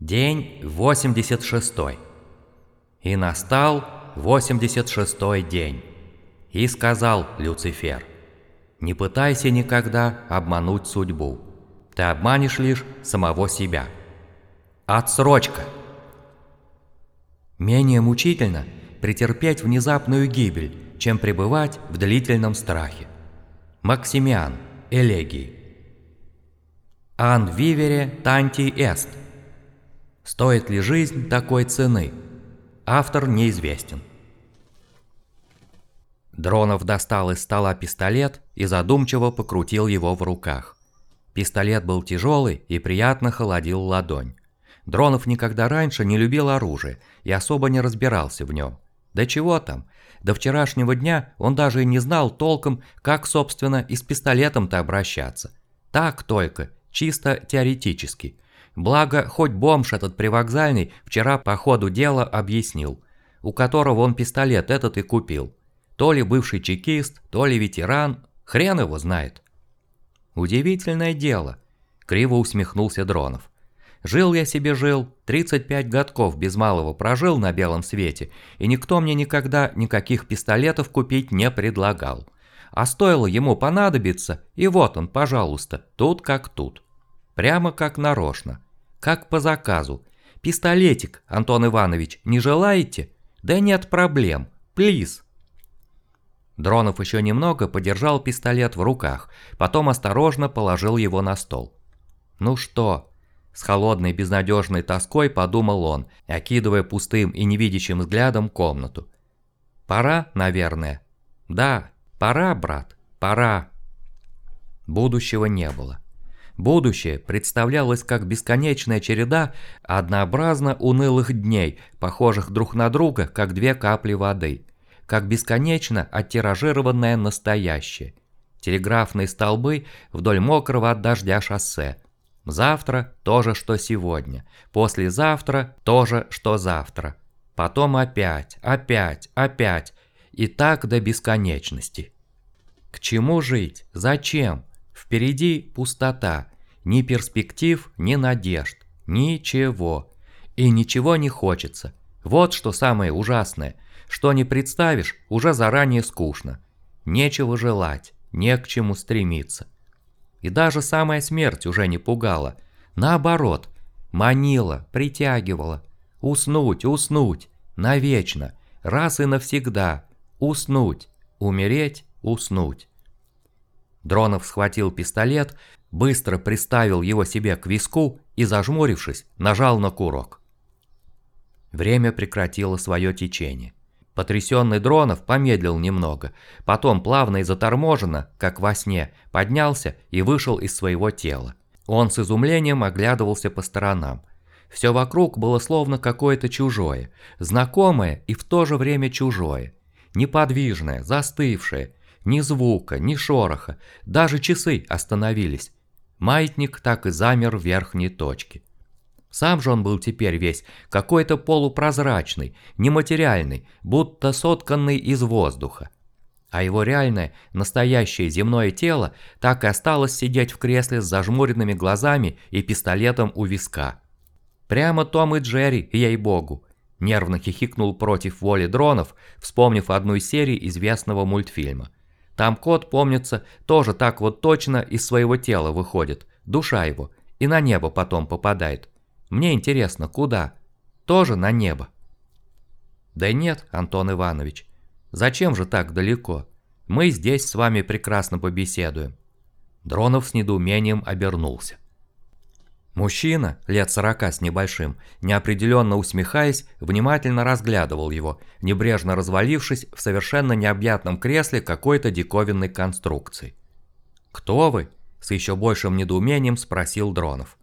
День 86. И настал 86 день. И сказал Люцифер, «Не пытайся никогда обмануть судьбу. Ты обманешь лишь самого себя». Отсрочка! Менее мучительно претерпеть внезапную гибель, чем пребывать в длительном страхе. Максимиан, элегии. Ан вивере танти эст. Стоит ли жизнь такой цены? Автор неизвестен. Дронов достал из стола пистолет и задумчиво покрутил его в руках. Пистолет был тяжелый и приятно холодил ладонь. Дронов никогда раньше не любил оружие и особо не разбирался в нем. Да чего там, до вчерашнего дня он даже и не знал толком, как, собственно, и с пистолетом-то обращаться. Так только, чисто теоретически. Благо, хоть бомж этот привокзальный вчера по ходу дела объяснил, у которого он пистолет этот и купил. То ли бывший чекист, то ли ветеран, хрен его знает. Удивительное дело, криво усмехнулся Дронов. Жил я себе жил, 35 годков без малого прожил на белом свете, и никто мне никогда никаких пистолетов купить не предлагал. А стоило ему понадобиться, и вот он, пожалуйста, тут как тут. Прямо как нарочно. Как по заказу. Пистолетик, Антон Иванович, не желаете? Да нет проблем. Плиз. Дронов еще немного подержал пистолет в руках, потом осторожно положил его на стол. «Ну что?» С холодной безнадежной тоской подумал он, окидывая пустым и невидящим взглядом комнату. «Пора, наверное?» «Да, пора, брат, пора». Будущего не было. Будущее представлялось как бесконечная череда однообразно унылых дней, похожих друг на друга, как две капли воды – как бесконечно оттиражированное настоящее. Телеграфные столбы вдоль мокрого от дождя шоссе. Завтра то же, что сегодня. Послезавтра то же, что завтра. Потом опять, опять, опять. И так до бесконечности. К чему жить? Зачем? Впереди пустота. Ни перспектив, ни надежд. Ничего. И ничего не хочется. Вот что самое ужасное – что не представишь, уже заранее скучно. Нечего желать, не к чему стремиться. И даже самая смерть уже не пугала. Наоборот, манила, притягивала. Уснуть, уснуть, навечно, раз и навсегда. Уснуть, умереть, уснуть. Дронов схватил пистолет, быстро приставил его себе к виску и, зажмурившись, нажал на курок. Время прекратило свое течение. Потрясенный Дронов помедлил немного, потом плавно и заторможенно, как во сне, поднялся и вышел из своего тела. Он с изумлением оглядывался по сторонам. Все вокруг было словно какое-то чужое, знакомое и в то же время чужое. Неподвижное, застывшее, ни звука, ни шороха, даже часы остановились. Маятник так и замер в верхней точке. Сам же он был теперь весь какой-то полупрозрачный, нематериальный, будто сотканный из воздуха. А его реальное, настоящее земное тело так и осталось сидеть в кресле с зажмуренными глазами и пистолетом у виска. Прямо Том и Джерри, ей-богу. Нервно хихикнул против воли дронов, вспомнив одну из серий известного мультфильма. Там кот, помнится, тоже так вот точно из своего тела выходит, душа его, и на небо потом попадает. Мне интересно, куда? Тоже на небо? Да нет, Антон Иванович. Зачем же так далеко? Мы здесь с вами прекрасно побеседуем. Дронов с недоумением обернулся. Мужчина, лет сорока с небольшим, неопределенно усмехаясь, внимательно разглядывал его, небрежно развалившись в совершенно необъятном кресле какой-то диковинной конструкции. «Кто вы?» – с еще большим недоумением спросил Дронов.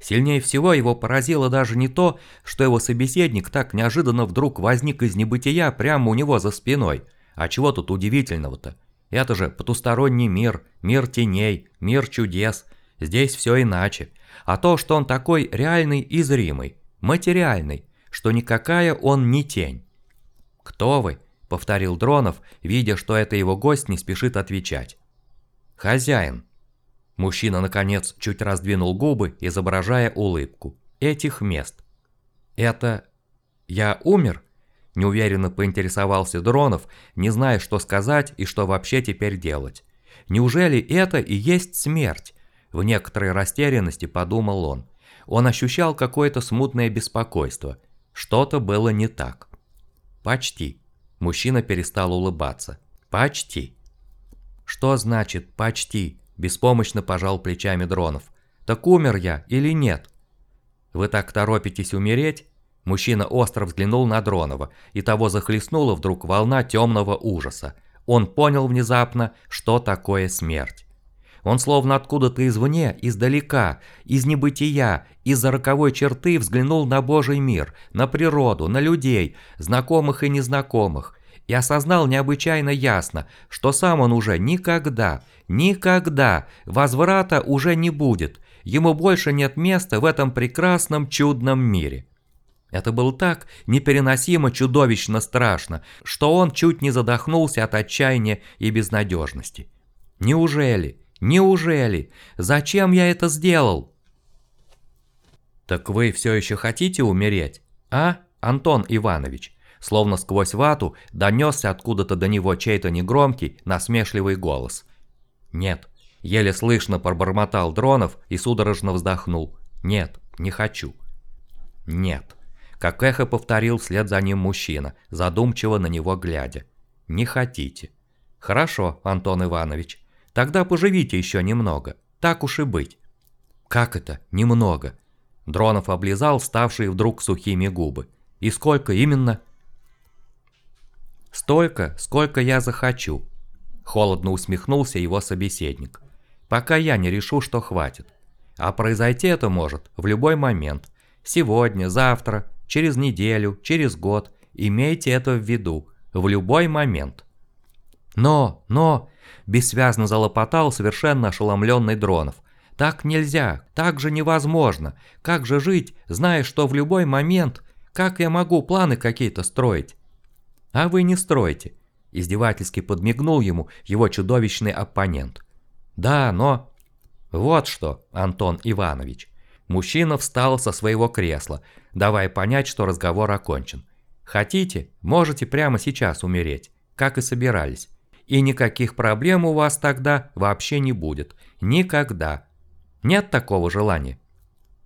Сильнее всего его поразило даже не то, что его собеседник так неожиданно вдруг возник из небытия прямо у него за спиной. А чего тут удивительного-то? Это же потусторонний мир, мир теней, мир чудес. Здесь все иначе. А то, что он такой реальный и зримый, материальный, что никакая он не тень. «Кто вы?» – повторил Дронов, видя, что это его гость не спешит отвечать. «Хозяин», Мужчина, наконец, чуть раздвинул губы, изображая улыбку. этих мест. Это... я умер? Неуверенно поинтересовался Дронов, не зная, что сказать и что вообще теперь делать. Неужели это и есть смерть? В некоторой растерянности подумал он. Он ощущал какое-то смутное беспокойство. Что-то было не так. Почти. Мужчина перестал улыбаться. Почти. Что значит «почти»? Беспомощно пожал плечами Дронов. Так умер я или нет? Вы так торопитесь умереть? Мужчина остро взглянул на Дронова, и того захлестнула вдруг волна темного ужаса. Он понял внезапно, что такое смерть. Он словно откуда-то извне, издалека, из небытия, из-за роковой черты взглянул на Божий мир, на природу, на людей, знакомых и незнакомых, и осознал необычайно ясно, что сам он уже никогда, никогда возврата уже не будет, ему больше нет места в этом прекрасном чудном мире. Это было так непереносимо чудовищно страшно, что он чуть не задохнулся от отчаяния и безнадежности. Неужели? Неужели? Зачем я это сделал? Так вы все еще хотите умереть? А, Антон Иванович? Словно сквозь вату донесся откуда-то до него чей-то негромкий, насмешливый голос. Нет, еле слышно пробормотал Дронов и судорожно вздохнул. Нет, не хочу. Нет. Как эхо повторил вслед за ним мужчина, задумчиво на него глядя. «Не хотите». «Хорошо, Антон Иванович. Тогда поживите еще немного. Так уж и быть». «Как это? Немного?» Дронов облизал ставшие вдруг сухими губы. «И сколько именно?» «Столько, сколько я захочу», – холодно усмехнулся его собеседник. «Пока я не решу, что хватит. А произойти это может в любой момент. Сегодня, завтра, через неделю, через год. Имейте это в виду, в любой момент. Но, но, бессвязно залопотал совершенно ошеломленный Дронов. Так нельзя, так же невозможно. Как же жить, зная, что в любой момент, как я могу планы какие-то строить? А вы не строите. Издевательски подмигнул ему его чудовищный оппонент. Да, но... Вот что, Антон Иванович. Мужчина встал со своего кресла, давая понять, что разговор окончен. Хотите, можете прямо сейчас умереть, как и собирались. И никаких проблем у вас тогда вообще не будет. Никогда. Нет такого желания.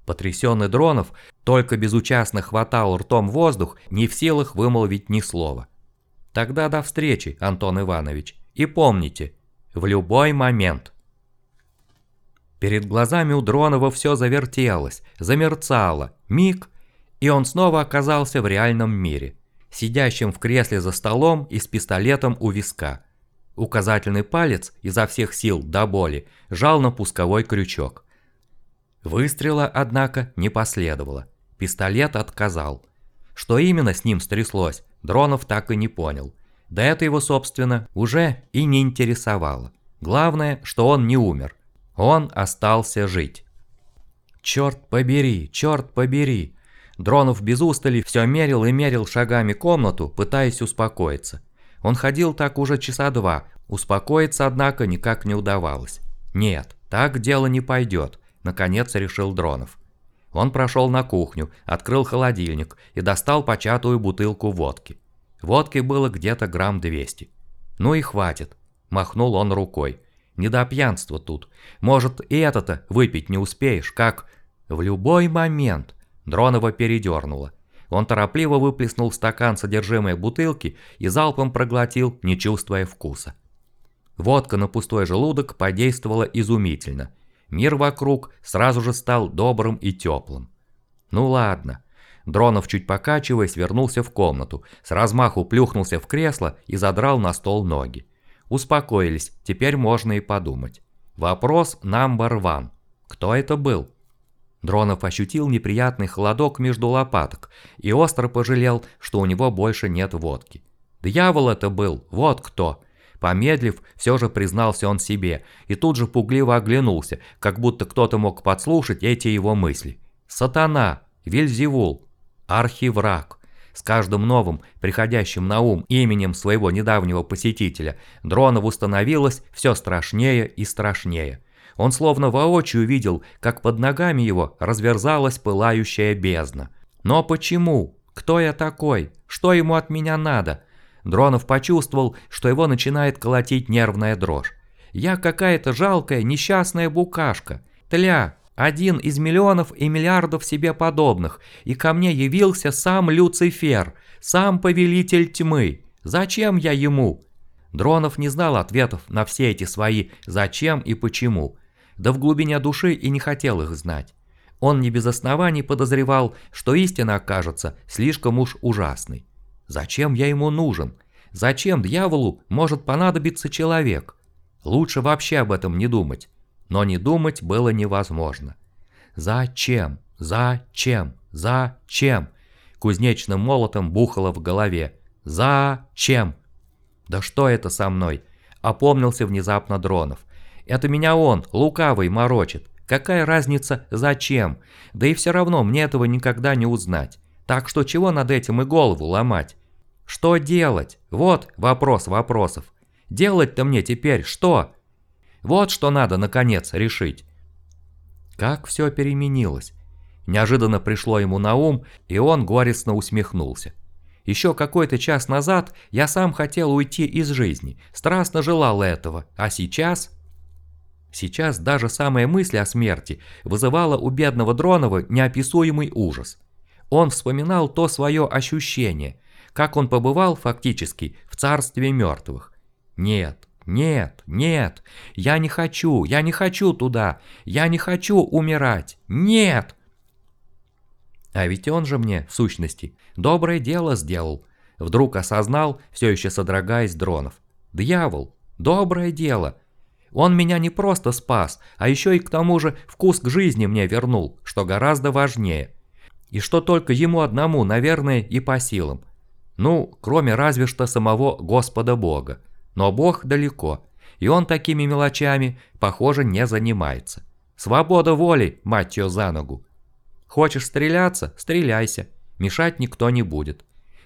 Потрясенный Дронов только безучастно хватал ртом воздух, не в силах вымолвить ни слова. Тогда до встречи, Антон Иванович. И помните, в любой момент. Перед глазами у Дронова все завертелось, замерцало, миг, и он снова оказался в реальном мире, сидящим в кресле за столом и с пистолетом у виска. Указательный палец изо всех сил до боли жал на пусковой крючок. Выстрела, однако, не последовало. Пистолет отказал. Что именно с ним стряслось, Дронов так и не понял. Да это его, собственно, уже и не интересовало. Главное, что он не умер. Он остался жить. Черт побери, черт побери. Дронов без устали все мерил и мерил шагами комнату, пытаясь успокоиться. Он ходил так уже часа два, успокоиться, однако, никак не удавалось. Нет, так дело не пойдет, наконец решил Дронов. Он прошел на кухню, открыл холодильник и достал початую бутылку водки. Водки было где-то грамм 200. Ну и хватит, махнул он рукой. Не до пьянства тут. Может, и это-то выпить не успеешь, как... В любой момент. Дронова передернуло. Он торопливо выплеснул в стакан содержимое бутылки и залпом проглотил, не чувствуя вкуса. Водка на пустой желудок подействовала изумительно. Мир вокруг сразу же стал добрым и теплым. Ну ладно. Дронов, чуть покачиваясь, вернулся в комнату, с размаху плюхнулся в кресло и задрал на стол ноги. Успокоились, теперь можно и подумать. Вопрос number one. Кто это был? Дронов ощутил неприятный холодок между лопаток и остро пожалел, что у него больше нет водки. Дьявол это был, вот кто. Помедлив, все же признался он себе и тут же пугливо оглянулся, как будто кто-то мог подслушать эти его мысли. Сатана, Вельзевул, архивраг. С каждым новым, приходящим на ум именем своего недавнего посетителя, Дронову становилось все страшнее и страшнее. Он словно воочию видел, как под ногами его разверзалась пылающая бездна. Но почему? Кто я такой? Что ему от меня надо? Дронов почувствовал, что его начинает колотить нервная дрожь. Я какая-то жалкая, несчастная букашка. Тля, один из миллионов и миллиардов себе подобных, и ко мне явился сам Люцифер, сам повелитель тьмы. Зачем я ему? Дронов не знал ответов на все эти свои «зачем» и «почему», да в глубине души и не хотел их знать. Он не без оснований подозревал, что истина окажется слишком уж ужасной. Зачем я ему нужен? Зачем дьяволу может понадобиться человек? Лучше вообще об этом не думать. Но не думать было невозможно. Зачем? Зачем? Зачем? Кузнечным молотом бухало в голове. Зачем? Да что это со мной? Опомнился внезапно Дронов. Это меня он, лукавый, морочит. Какая разница, зачем? Да и все равно мне этого никогда не узнать. Так что чего над этим и голову ломать? Что делать? Вот вопрос вопросов. Делать-то мне теперь что? Вот что надо, наконец, решить. Как все переменилось. Неожиданно пришло ему на ум, и он горестно усмехнулся. Еще какой-то час назад я сам хотел уйти из жизни, страстно желал этого, а сейчас... Сейчас даже самая мысль о смерти вызывала у бедного Дронова неописуемый ужас. Он вспоминал то свое ощущение, как он побывал фактически в царстве мертвых. Нет, нет, нет, я не хочу, я не хочу туда, я не хочу умирать, нет! А ведь он же мне, в сущности, доброе дело сделал. Вдруг осознал, все еще содрогаясь дронов. Дьявол, доброе дело, он меня не просто спас, а еще и к тому же вкус к жизни мне вернул, что гораздо важнее. И что только ему одному, наверное, и по силам. Ну, кроме разве что самого Господа Бога. Но Бог далеко, и он такими мелочами, похоже, не занимается. Свобода воли, мать ее за ногу. Хочешь стреляться – стреляйся, мешать никто не будет.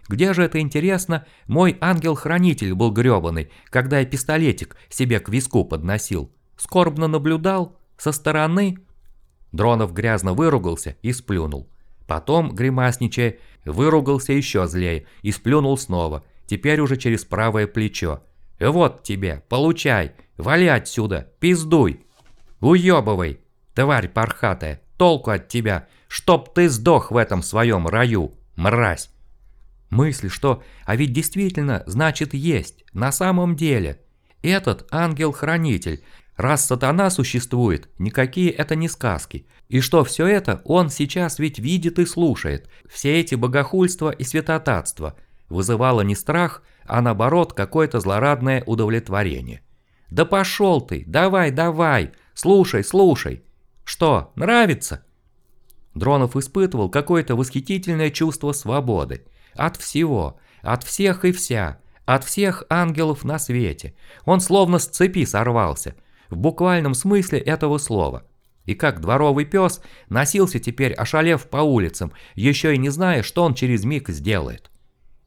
Где же это интересно, мой ангел-хранитель был грёбаный, когда я пистолетик себе к виску подносил. Скорбно наблюдал, со стороны. Дронов грязно выругался и сплюнул. Потом, гримасничая, выругался еще злее и сплюнул снова, теперь уже через правое плечо. «Вот тебе, получай, вали отсюда, пиздуй! Уебывай, тварь пархатая, толку от тебя, чтоб ты сдох в этом своем раю, мразь!» Мысль, что «а ведь действительно, значит, есть, на самом деле». Этот ангел-хранитель, раз сатана существует, никакие это не сказки. И что все это он сейчас ведь видит и слушает. Все эти богохульства и святотатства вызывало не страх, а наоборот какое-то злорадное удовлетворение. «Да пошел ты, давай, давай, слушай, слушай. Что, нравится?» Дронов испытывал какое-то восхитительное чувство свободы. От всего, от всех и вся, от всех ангелов на свете. Он словно с цепи сорвался, в буквальном смысле этого слова. И как дворовый пес носился теперь, ошалев по улицам, еще и не зная, что он через миг сделает.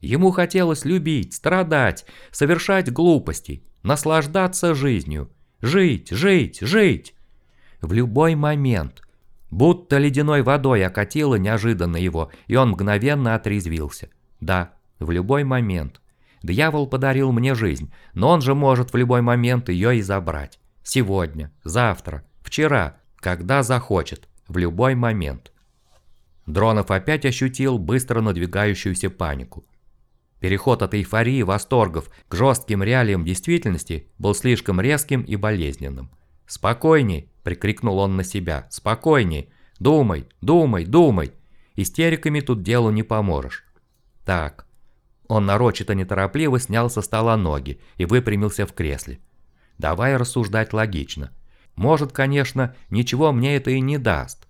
Ему хотелось любить, страдать, совершать глупости, наслаждаться жизнью. Жить, жить, жить. В любой момент. Будто ледяной водой окатило неожиданно его, и он мгновенно отрезвился. Да, в любой момент. Дьявол подарил мне жизнь, но он же может в любой момент ее и забрать. Сегодня, завтра, вчера, когда захочет, в любой момент. Дронов опять ощутил быстро надвигающуюся панику. Переход от эйфории восторгов к жестким реалиям действительности был слишком резким и болезненным. «Спокойней!» – прикрикнул он на себя. «Спокойней! Думай, думай, думай! Истериками тут делу не поможешь. Так. Он нарочито неторопливо снял со стола ноги и выпрямился в кресле. Давай рассуждать логично. Может, конечно, ничего мне это и не даст.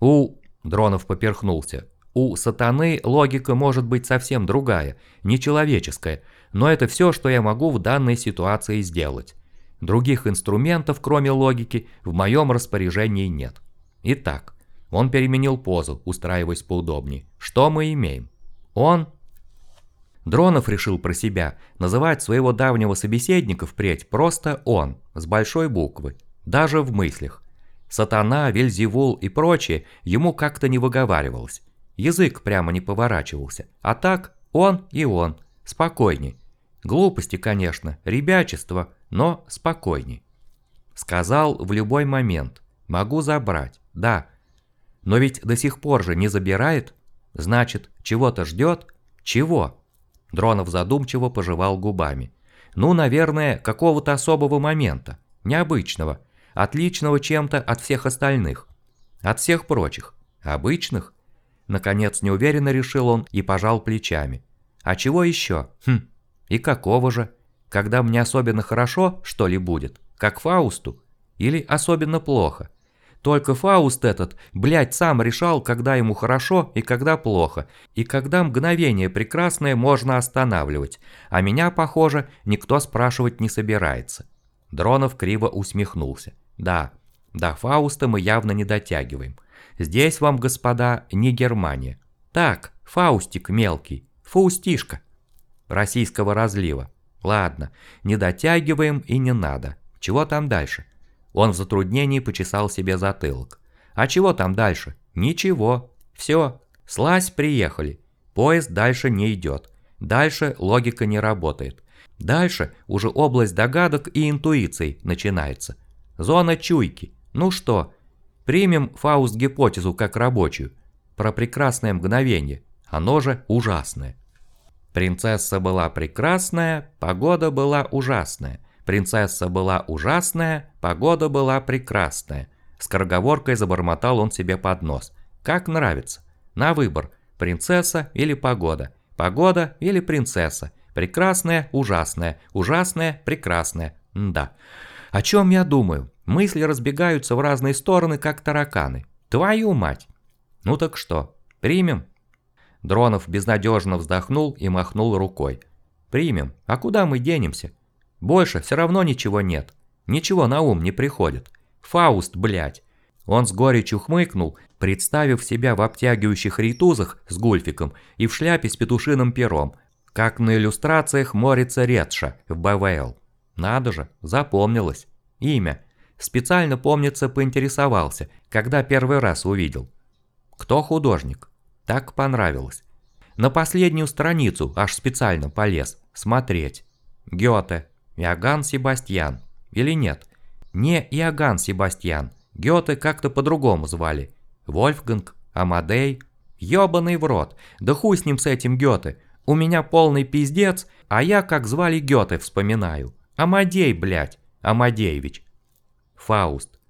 У... Дронов поперхнулся. У сатаны логика может быть совсем другая, нечеловеческая, но это все, что я могу в данной ситуации сделать. Других инструментов, кроме логики, в моем распоряжении нет. Итак, он переменил позу, устраиваясь поудобнее. Что мы имеем? Он... Дронов решил про себя называть своего давнего собеседника впредь просто «он», с большой буквы. даже в мыслях. Сатана, Вельзевул и прочее ему как-то не выговаривалось. Язык прямо не поворачивался. А так он и он. Спокойней. Глупости, конечно, ребячество, но спокойней. Сказал в любой момент. Могу забрать, да. Но ведь до сих пор же не забирает. Значит, чего-то ждет? Чего? Дронов задумчиво пожевал губами. Ну, наверное, какого-то особого момента. Необычного. Отличного чем-то от всех остальных. От всех прочих. Обычных? Наконец неуверенно решил он и пожал плечами. А чего еще? Хм, и какого же? Когда мне особенно хорошо, что ли, будет? Как Фаусту? Или особенно плохо? Только Фауст этот, блядь, сам решал, когда ему хорошо и когда плохо, и когда мгновение прекрасное можно останавливать, а меня, похоже, никто спрашивать не собирается. Дронов криво усмехнулся. Да, до Фауста мы явно не дотягиваем. Здесь вам, господа, не Германия. Так, Фаустик мелкий, Фаустишка. Российского разлива. Ладно, не дотягиваем и не надо. Чего там дальше? Он в затруднении почесал себе затылок. А чего там дальше? Ничего. Все. Слазь, приехали. Поезд дальше не идет. Дальше логика не работает. Дальше уже область догадок и интуиций начинается. Зона чуйки. Ну что, примем Фауст-гипотезу как рабочую. Про прекрасное мгновение. Оно же ужасное. Принцесса была прекрасная, погода была ужасная. Принцесса была ужасная, погода была прекрасная. Скороговоркой забормотал он себе под нос. Как нравится. На выбор. Принцесса или погода. Погода или принцесса. Прекрасная, ужасная. Ужасная, прекрасная. Да. О чем я думаю? Мысли разбегаются в разные стороны, как тараканы. Твою мать. Ну так что, примем? Дронов безнадежно вздохнул и махнул рукой. Примем. А куда мы денемся? Больше все равно ничего нет. Ничего на ум не приходит. Фауст, блядь. Он с горечью хмыкнул, представив себя в обтягивающих рейтузах с гульфиком и в шляпе с петушиным пером, как на иллюстрациях Морица Редша в БВЛ. Надо же, запомнилось. Имя. Специально, помнится, поинтересовался, когда первый раз увидел. Кто художник? Так понравилось. На последнюю страницу аж специально полез. Смотреть. Гёте. Иоганн Себастьян. Или нет? Не Иоганн Себастьян. Гёте как-то по-другому звали. Вольфганг, Амадей. Ёбаный в рот. Да хуй с ним с этим Гёте. У меня полный пиздец, а я как звали Гёте вспоминаю. Амадей, блядь. Амадеевич. Фауст.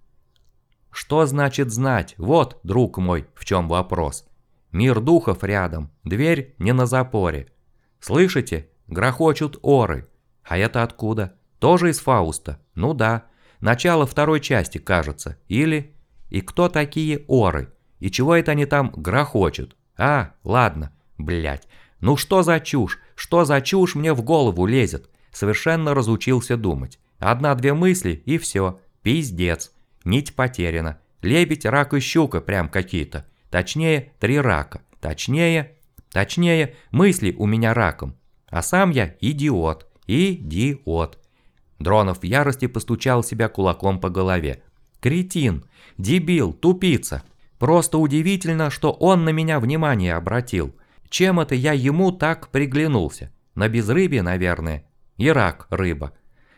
Что значит знать? Вот, друг мой, в чем вопрос. Мир духов рядом, дверь не на запоре. Слышите? Грохочут оры. А это откуда? Тоже из Фауста? Ну да. Начало второй части, кажется. Или... И кто такие оры? И чего это они там грохочут? А, ладно, блять. Ну что за чушь? Что за чушь мне в голову лезет? Совершенно разучился думать. Одна-две мысли и все. Пиздец. Нить потеряна. Лебедь, рак и щука прям какие-то. Точнее, три рака. Точнее, точнее, мысли у меня раком. А сам я идиот. Идиот. Дронов в ярости постучал себя кулаком по голове. Кретин, дебил, тупица. Просто удивительно, что он на меня внимание обратил. Чем это я ему так приглянулся? На безрыбье, наверное. И рак, рыба.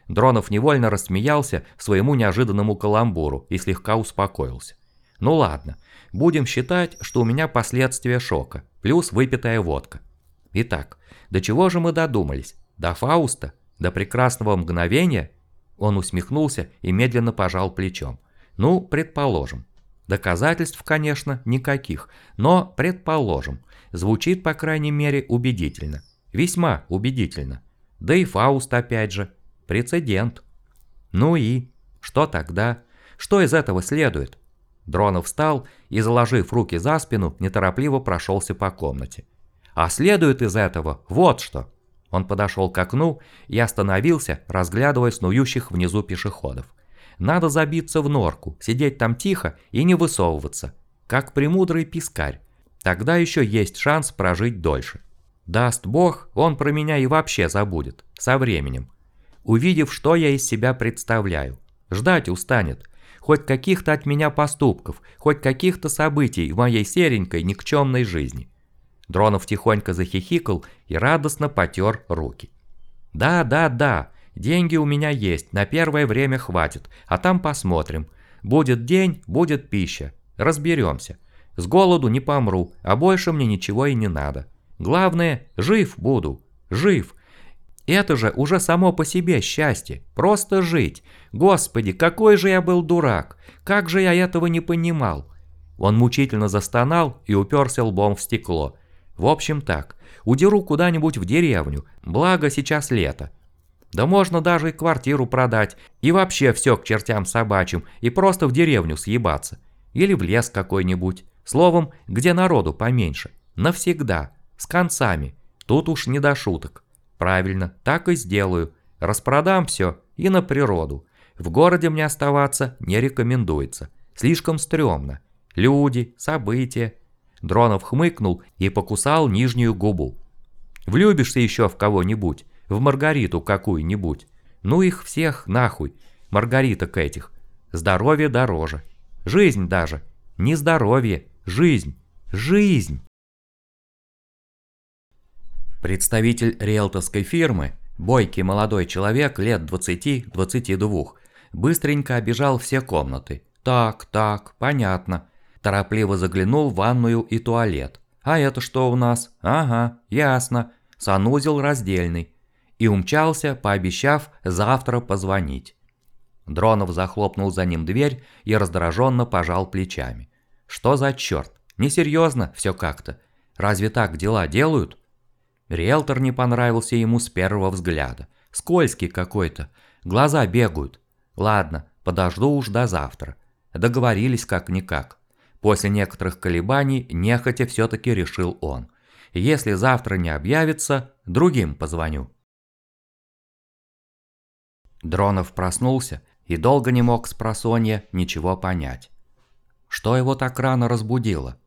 Дронов невольно рассмеялся своему неожиданному каламбуру и слегка успокоился. Ну ладно, будем считать, что у меня последствия шока, плюс выпитая водка. Итак, до чего же мы додумались? До Фауста? До прекрасного мгновения? Он усмехнулся и медленно пожал плечом. Ну, предположим. Доказательств, конечно, никаких, но предположим. Звучит, по крайней мере, убедительно. Весьма убедительно. Да и Фауст опять же. Прецедент. Ну и? Что тогда? Что из этого следует? Дронов встал и, заложив руки за спину, неторопливо прошелся по комнате. А следует из этого вот что. Он подошел к окну и остановился, разглядывая снующих внизу пешеходов. Надо забиться в норку, сидеть там тихо и не высовываться, как премудрый пискарь. Тогда еще есть шанс прожить дольше. Даст бог, он про меня и вообще забудет, со временем. Увидев, что я из себя представляю. Ждать устанет, хоть каких-то от меня поступков, хоть каких-то событий в моей серенькой никчемной жизни. Дронов тихонько захихикал и радостно потер руки. «Да, да, да, деньги у меня есть, на первое время хватит, а там посмотрим. Будет день, будет пища, разберемся. С голоду не помру, а больше мне ничего и не надо. Главное, жив буду, жив. Это же уже само по себе счастье, просто жить. Господи, какой же я был дурак, как же я этого не понимал». Он мучительно застонал и уперся лбом в стекло. В общем так, удеру куда-нибудь в деревню, благо сейчас лето. Да можно даже и квартиру продать, и вообще все к чертям собачьим, и просто в деревню съебаться. Или в лес какой-нибудь. Словом, где народу поменьше. Навсегда. С концами. Тут уж не до шуток. Правильно, так и сделаю. Распродам все и на природу. В городе мне оставаться не рекомендуется. Слишком стрёмно. Люди, события, Дронов хмыкнул и покусал нижнюю губу. «Влюбишься еще в кого-нибудь, в Маргариту какую-нибудь. Ну их всех нахуй, Маргариток этих. Здоровье дороже. Жизнь даже. Не здоровье, жизнь. Жизнь!» Представитель риэлторской фирмы, бойкий молодой человек лет 20-22, быстренько обижал все комнаты. «Так, так, понятно. Торопливо заглянул в ванную и туалет. «А это что у нас? Ага, ясно. Санузел раздельный». И умчался, пообещав завтра позвонить. Дронов захлопнул за ним дверь и раздраженно пожал плечами. «Что за черт? Несерьезно все как-то. Разве так дела делают?» Риэлтор не понравился ему с первого взгляда. Скользкий какой-то. Глаза бегают. Ладно, подожду уж до завтра. Договорились как-никак. После некоторых колебаний нехотя все-таки решил он. Если завтра не объявится, другим позвоню. Дронов проснулся и долго не мог с просонья ничего понять. Что его так рано разбудило?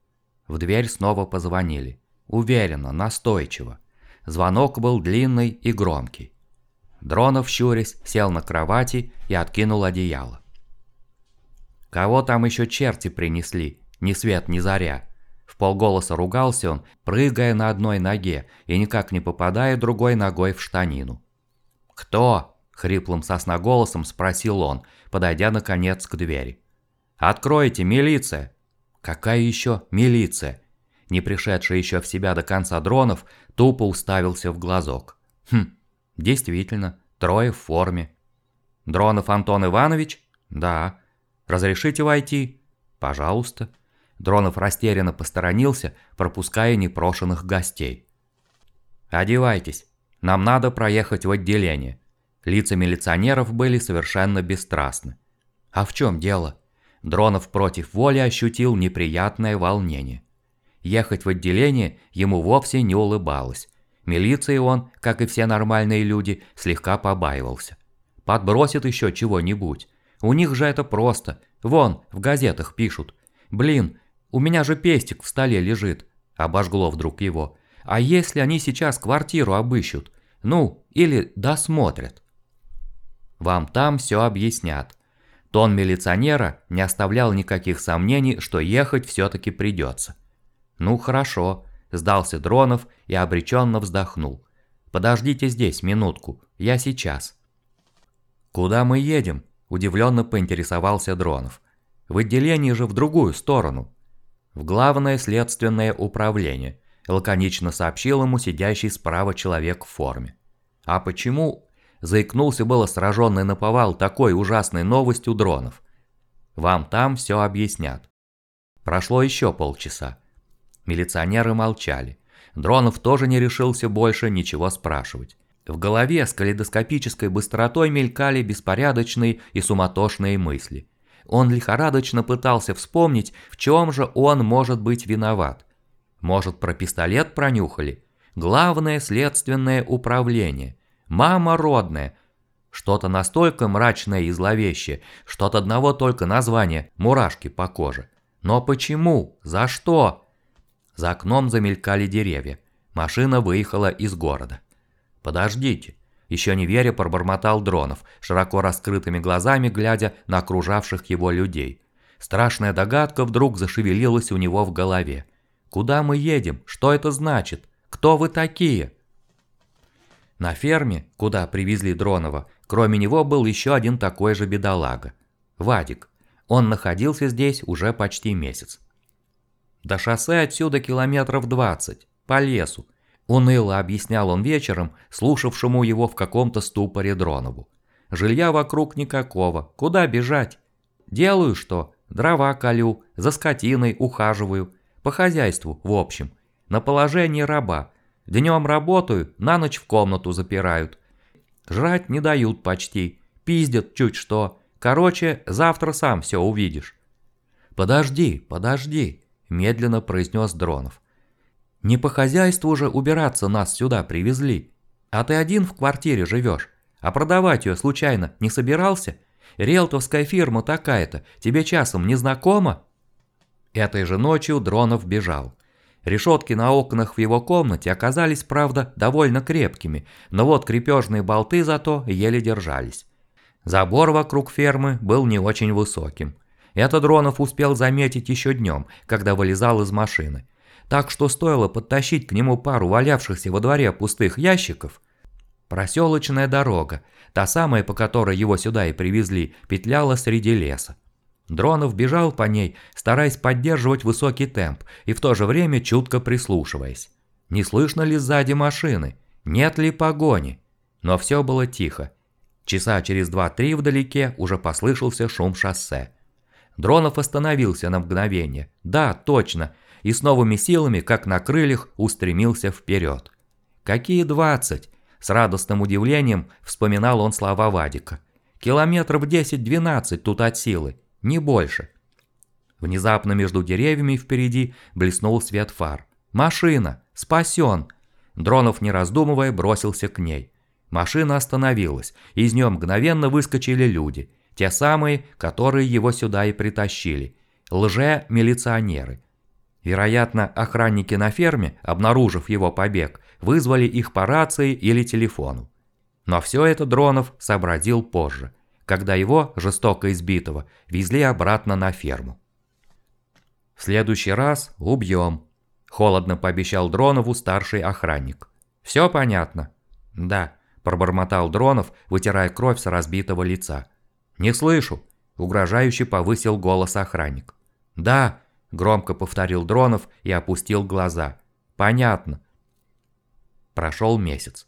В дверь снова позвонили. Уверенно, настойчиво. Звонок был длинный и громкий. Дронов, щурясь, сел на кровати и откинул одеяло. «Кого там еще черти принесли?» Ни свет, ни заря. В полголоса ругался он, прыгая на одной ноге и никак не попадая другой ногой в штанину. «Кто?» – хриплым сосноголосом спросил он, подойдя наконец к двери. «Откройте, милиция!» «Какая еще милиция?» Не пришедший еще в себя до конца дронов, тупо уставился в глазок. «Хм, действительно, трое в форме». «Дронов Антон Иванович?» «Да». «Разрешите войти?» «Пожалуйста». Дронов растерянно посторонился, пропуская непрошенных гостей. «Одевайтесь, нам надо проехать в отделение». Лица милиционеров были совершенно бесстрастны. «А в чем дело?» Дронов против воли ощутил неприятное волнение. Ехать в отделение ему вовсе не улыбалось. Милиции он, как и все нормальные люди, слегка побаивался. Подбросит еще чего-нибудь. У них же это просто. Вон, в газетах пишут. Блин, у меня же пестик в столе лежит. Обожгло вдруг его. А если они сейчас квартиру обыщут? Ну, или досмотрят? Вам там все объяснят. Тон милиционера не оставлял никаких сомнений, что ехать все-таки придется. Ну хорошо, сдался Дронов и обреченно вздохнул. Подождите здесь минутку, я сейчас. Куда мы едем? Удивленно поинтересовался Дронов. В отделении же в другую сторону в Главное следственное управление, лаконично сообщил ему сидящий справа человек в форме. А почему? Заикнулся было сраженный на повал такой ужасной новостью дронов. Вам там все объяснят. Прошло еще полчаса. Милиционеры молчали. Дронов тоже не решился больше ничего спрашивать. В голове с калейдоскопической быстротой мелькали беспорядочные и суматошные мысли. Он лихорадочно пытался вспомнить, в чем же он может быть виноват. Может, про пистолет пронюхали? Главное следственное управление. Мама родная. Что-то настолько мрачное и зловещее, что от одного только названия мурашки по коже. Но почему? За что? За окном замелькали деревья. Машина выехала из города. «Подождите». Еще не веря, пробормотал Дронов, широко раскрытыми глазами глядя на окружавших его людей. Страшная догадка вдруг зашевелилась у него в голове. «Куда мы едем? Что это значит? Кто вы такие?» На ферме, куда привезли Дронова, кроме него был еще один такой же бедолага. Вадик. Он находился здесь уже почти месяц. До шоссе отсюда километров 20, по лесу. Уныло объяснял он вечером, слушавшему его в каком-то ступоре Дронову. Жилья вокруг никакого, куда бежать? Делаю что? Дрова колю, за скотиной ухаживаю. По хозяйству, в общем. На положении раба. Днем работаю, на ночь в комнату запирают. Жрать не дают почти, пиздят чуть что. Короче, завтра сам все увидишь. «Подожди, подожди», – медленно произнес Дронов. «Не по хозяйству же убираться нас сюда привезли. А ты один в квартире живешь, а продавать ее случайно не собирался? Риэлтовская фирма такая-то, тебе часом не знакома?» Этой же ночью Дронов бежал. Решетки на окнах в его комнате оказались, правда, довольно крепкими, но вот крепежные болты зато еле держались. Забор вокруг фермы был не очень высоким. Это Дронов успел заметить еще днем, когда вылезал из машины. Так что стоило подтащить к нему пару валявшихся во дворе пустых ящиков. Проселочная дорога, та самая, по которой его сюда и привезли, петляла среди леса. Дронов бежал по ней, стараясь поддерживать высокий темп и в то же время чутко прислушиваясь. Не слышно ли сзади машины? Нет ли погони? Но все было тихо. Часа через два-три вдалеке уже послышался шум шоссе. Дронов остановился на мгновение. Да, точно. И с новыми силами, как на крыльях, устремился вперед. «Какие двадцать?» С радостным удивлением вспоминал он слова Вадика. «Километров десять-двенадцать тут от силы не больше. Внезапно между деревьями впереди блеснул свет фар. «Машина! Спасен!» Дронов, не раздумывая, бросился к ней. Машина остановилась, из нее мгновенно выскочили люди. Те самые, которые его сюда и притащили. Лже-милиционеры. Вероятно, охранники на ферме, обнаружив его побег, вызвали их по рации или телефону. Но все это Дронов сообразил позже – когда его, жестоко избитого, везли обратно на ферму. «В следующий раз убьем», – холодно пообещал Дронову старший охранник. «Все понятно?» «Да», – пробормотал Дронов, вытирая кровь с разбитого лица. «Не слышу», – угрожающе повысил голос охранник. «Да», – громко повторил Дронов и опустил глаза. «Понятно». Прошел месяц.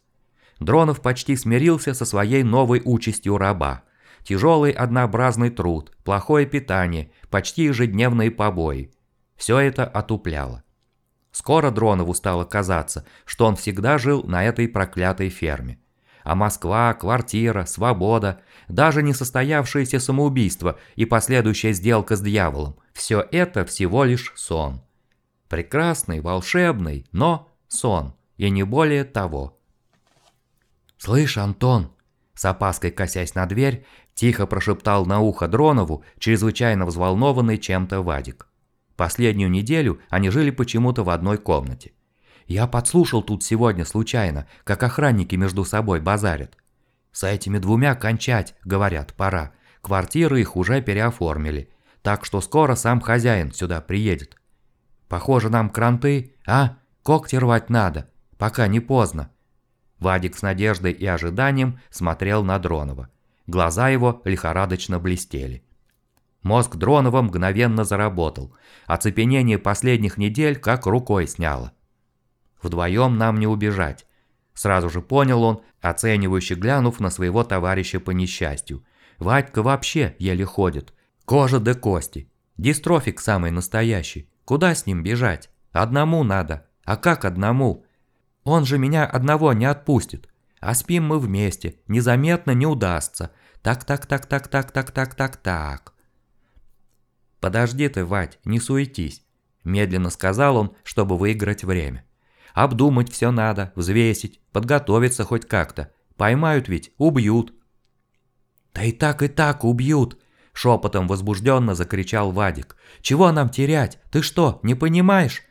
Дронов почти смирился со своей новой участью раба. Тяжелый однообразный труд, плохое питание, почти ежедневные побои. Все это отупляло. Скоро Дронову стало казаться, что он всегда жил на этой проклятой ферме. А Москва, квартира, свобода, даже несостоявшееся самоубийство и последующая сделка с дьяволом – все это всего лишь сон. Прекрасный, волшебный, но сон, и не более того. «Слышь, Антон!» С опаской косясь на дверь, Тихо прошептал на ухо Дронову, чрезвычайно взволнованный чем-то Вадик. Последнюю неделю они жили почему-то в одной комнате. Я подслушал тут сегодня случайно, как охранники между собой базарят. С этими двумя кончать, говорят, пора. Квартиры их уже переоформили, так что скоро сам хозяин сюда приедет. Похоже, нам кранты, а? Когти рвать надо, пока не поздно. Вадик с надеждой и ожиданием смотрел на Дронова. Глаза его лихорадочно блестели. Мозг Дронова мгновенно заработал. Оцепенение последних недель как рукой сняло. «Вдвоем нам не убежать», – сразу же понял он, оценивающе глянув на своего товарища по несчастью. «Вадька вообще еле ходит. Кожа до кости. Дистрофик самый настоящий. Куда с ним бежать? Одному надо. А как одному? Он же меня одного не отпустит. А спим мы вместе, незаметно не удастся. Так-так-так-так-так-так-так-так-так. «Подожди ты, Вать, не суетись», – медленно сказал он, чтобы выиграть время. «Обдумать все надо, взвесить, подготовиться хоть как-то. Поймают ведь, убьют». «Да и так, и так убьют», – шепотом возбужденно закричал Вадик. «Чего нам терять? Ты что, не понимаешь?»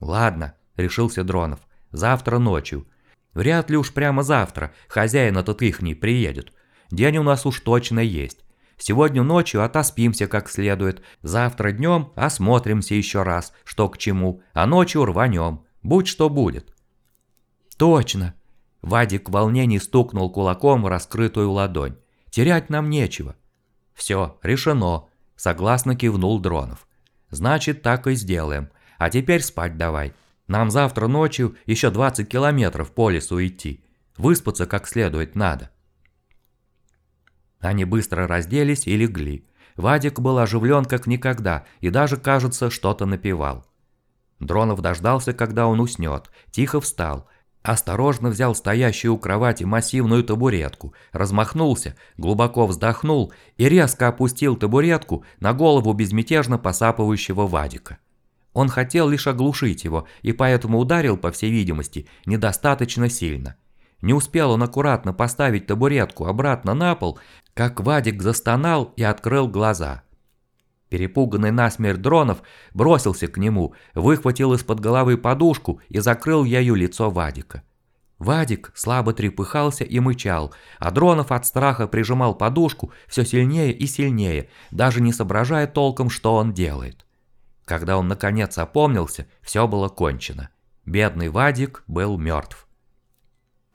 «Ладно», – решился Дронов. «Завтра ночью. Вряд ли уж прямо завтра хозяин этот ихний приедет. День у нас уж точно есть. Сегодня ночью отоспимся как следует, завтра днем осмотримся еще раз, что к чему, а ночью рванем, будь что будет». «Точно!» Вадик в волнении стукнул кулаком в раскрытую ладонь. «Терять нам нечего». «Все, решено», – согласно кивнул Дронов. «Значит, так и сделаем. А теперь спать давай. Нам завтра ночью еще 20 километров по лесу идти. Выспаться как следует надо». Они быстро разделись и легли. Вадик был оживлен как никогда и даже, кажется, что-то напевал. Дронов дождался, когда он уснет, тихо встал, осторожно взял стоящую у кровати массивную табуретку, размахнулся, глубоко вздохнул и резко опустил табуретку на голову безмятежно посапывающего Вадика. Он хотел лишь оглушить его и поэтому ударил, по всей видимости, недостаточно сильно – не успел он аккуратно поставить табуретку обратно на пол, как Вадик застонал и открыл глаза. Перепуганный насмерть Дронов бросился к нему, выхватил из-под головы подушку и закрыл ею лицо Вадика. Вадик слабо трепыхался и мычал, а Дронов от страха прижимал подушку все сильнее и сильнее, даже не соображая толком, что он делает. Когда он наконец опомнился, все было кончено. Бедный Вадик был мертв.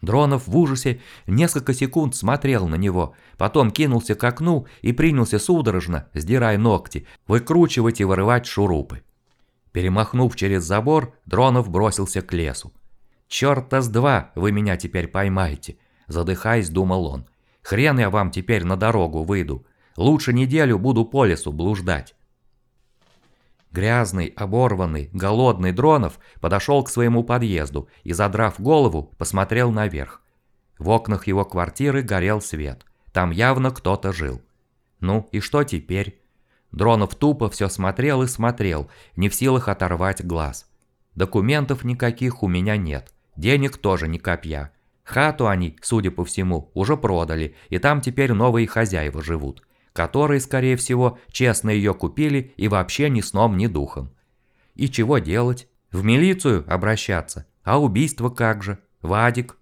Дронов в ужасе несколько секунд смотрел на него, потом кинулся к окну и принялся судорожно, сдирая ногти, выкручивать и вырывать шурупы. Перемахнув через забор, Дронов бросился к лесу. «Чёрта с два вы меня теперь поймаете», – задыхаясь, думал он. «Хрен я вам теперь на дорогу выйду. Лучше неделю буду по лесу блуждать». Грязный, оборванный, голодный Дронов подошел к своему подъезду и, задрав голову, посмотрел наверх. В окнах его квартиры горел свет. Там явно кто-то жил. Ну и что теперь? Дронов тупо все смотрел и смотрел, не в силах оторвать глаз. Документов никаких у меня нет, денег тоже ни копья. Хату они, судя по всему, уже продали, и там теперь новые хозяева живут которые, скорее всего, честно ее купили и вообще ни сном, ни духом. И чего делать? В милицию обращаться? А убийство как же? Вадик?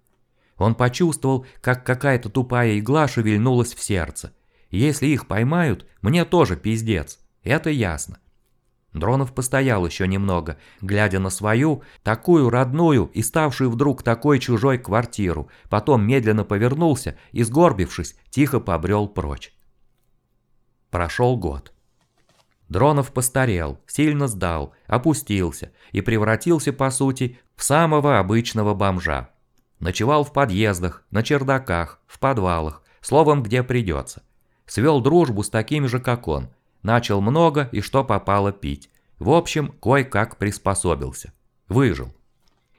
Он почувствовал, как какая-то тупая игла шевельнулась в сердце. Если их поймают, мне тоже пиздец. Это ясно. Дронов постоял еще немного, глядя на свою, такую родную и ставшую вдруг такой чужой квартиру, потом медленно повернулся и, сгорбившись, тихо побрел прочь. Прошел год. Дронов постарел, сильно сдал, опустился и превратился, по сути, в самого обычного бомжа. Ночевал в подъездах, на чердаках, в подвалах, словом, где придется. Свел дружбу с такими же, как он. Начал много и что попало пить. В общем, кое-как приспособился. Выжил.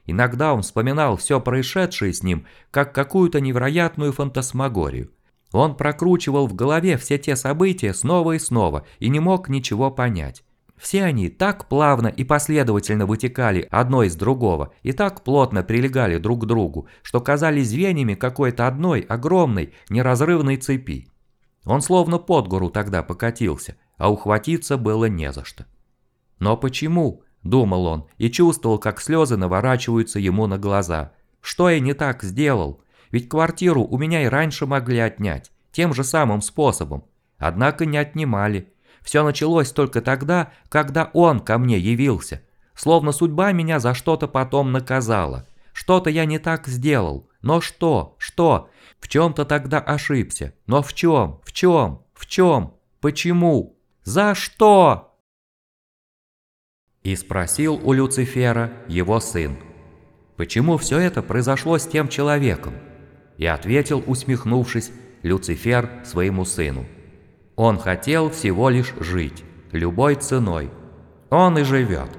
Иногда он вспоминал все происшедшее с ним, как какую-то невероятную фантасмагорию – он прокручивал в голове все те события снова и снова и не мог ничего понять. Все они так плавно и последовательно вытекали одно из другого и так плотно прилегали друг к другу, что казались звеньями какой-то одной огромной неразрывной цепи. Он словно под гору тогда покатился, а ухватиться было не за что. «Но почему?» – думал он и чувствовал, как слезы наворачиваются ему на глаза. «Что я не так сделал? Ведь квартиру у меня и раньше могли отнять, тем же самым способом. Однако не отнимали. Все началось только тогда, когда он ко мне явился. Словно судьба меня за что-то потом наказала. Что-то я не так сделал. Но что? Что? В чем-то тогда ошибся. Но в чем? В чем? В чем? Почему? За что? И спросил у Люцифера его сын. Почему все это произошло с тем человеком? И ответил, усмехнувшись, Люцифер своему сыну. Он хотел всего лишь жить, любой ценой. Он и живет.